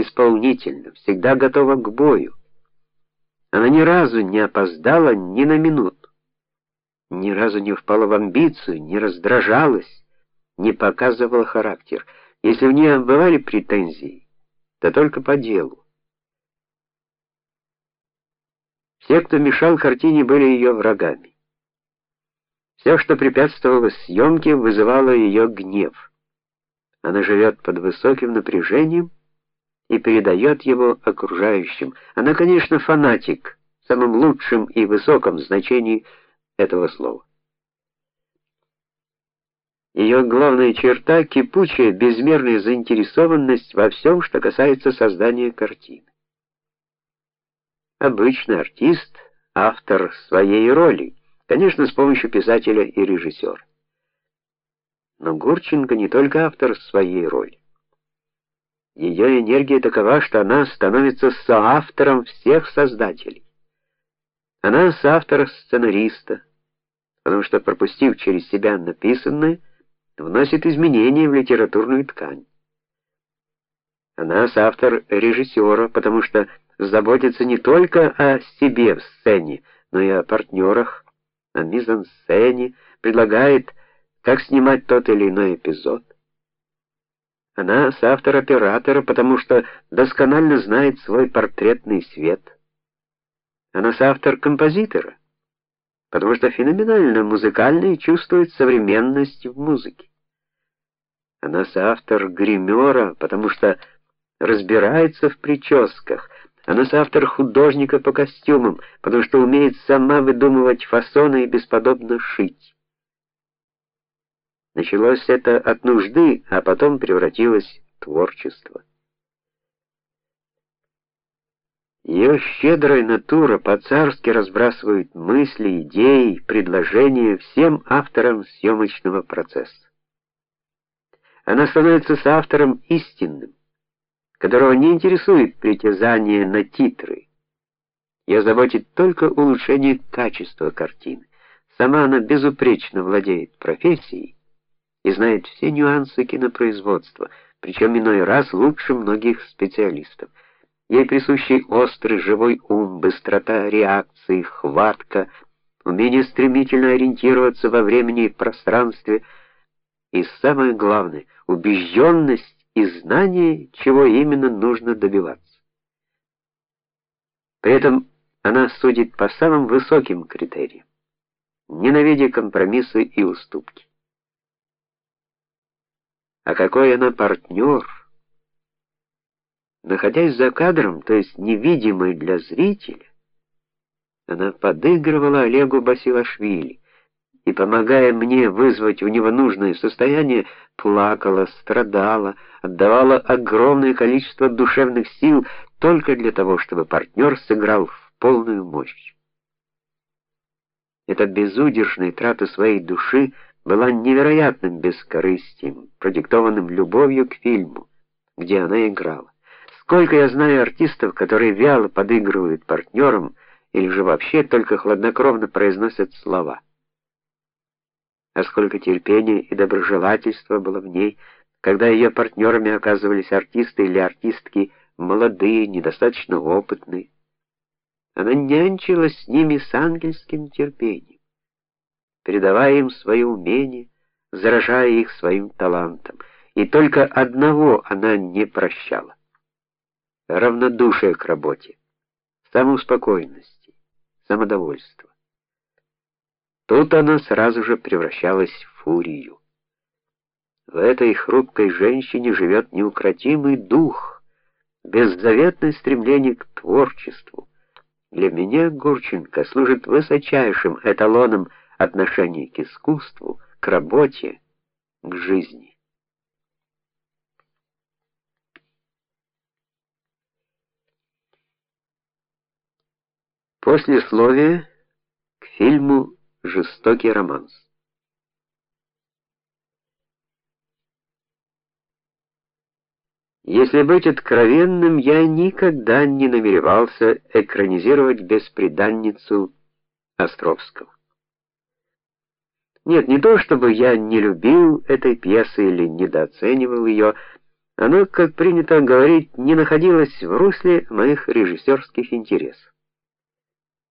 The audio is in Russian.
исполнительна, всегда готова к бою. Она ни разу не опоздала ни на минуту. Ни разу не впала в амбицию, не раздражалась, не показывала характер. Если в ней бывали претензии, то только по делу. Все, кто мешал картине, были ее врагами. Все, что препятствовало съемке, вызывало ее гнев. Она живет под высоким напряжением и передает его окружающим. Она, конечно, фанатик в самом лучшем и высоком значении этого слова. Ее главная черта кипучая, безмерная заинтересованность во всем, что касается создания картины. Обычный артист автор своей роли, конечно, с помощью писателя и режиссера. Но Гурченко не только автор своей роли. Ее энергия такова, что она становится соавтором всех создателей. Она соавтор сценариста, потому что пропустив через себя написанное, вносит изменения в литературную ткань. Она соавтор режиссера, потому что заботится не только о себе в сцене, но и о партнерах, о мизансцене, предлагает, как снимать тот или иной эпизод. Она соавтор оператора, потому что досконально знает свой портретный свет. Она соавтор композитора, потому что феноменально музыкально и чувствует современность в музыке. Она соавтор гримера, потому что разбирается в прическах. Она соавтор художника по костюмам, потому что умеет сама выдумывать фасоны и бесподобно шить. Началось это от нужды, а потом превратилось в творчество. Ее щедрая натура по-царски разбрасывает мысли, идеи, предложения всем авторам съемочного процесса. Она становится соавтором истинным, которого не интересует притязание на титры. Ее заботит только улучшение качества картины. Сама она безупречно владеет профессией и знает все нюансы кинопроизводства, причем иной раз лучше многих специалистов. Ей присущи острый живой ум, быстрота реакции, хватка, умение стремительно ориентироваться во времени и пространстве, и самое главное убежденность и знание, чего именно нужно добиваться. При этом она судит по самым высоким критериям, ненавидя компромиссы и уступки а какой она партнер. Находясь за кадром, то есть невидимой для зрителя, она подыгрывала Олегу Басилашвили и, помогая мне вызвать у него нужное состояние, плакала, страдала, отдавала огромное количество душевных сил только для того, чтобы партнер сыграл в полную мощь. Эта безудержная трата своей души была невероятным бескорыстием, продиктованным любовью к фильму, где она играла. Сколько я знаю артистов, которые вяло подыгрывают партнерам или же вообще только хладнокровно произносят слова. А сколько терпения и доброжелательства было в ней, когда ее партнерами оказывались артисты или артистки молодые, недостаточно опытные. Она нянчилась с ними с ангельским терпением передавая им свои умения, заражая их своим талантом. И только одного она не прощала равнодушие к работе, самоуспокоенности, самодовольства. Тут она сразу же превращалась в фурию. В этой хрупкой женщине живет неукротимый дух, беззаветное стремление к творчеству. Для меня Гурченко служит высочайшим эталоном отношение к искусству, к работе, к жизни. Послесловие к фильму Жестокий романс. Если быть откровенным, я никогда не намеревался экранизировать бесприданницу Островского. Нет, не то чтобы я не любил этой пьесы или недооценивал ее, она, как принято говорить, не находилась в русле моих режиссерских интересов.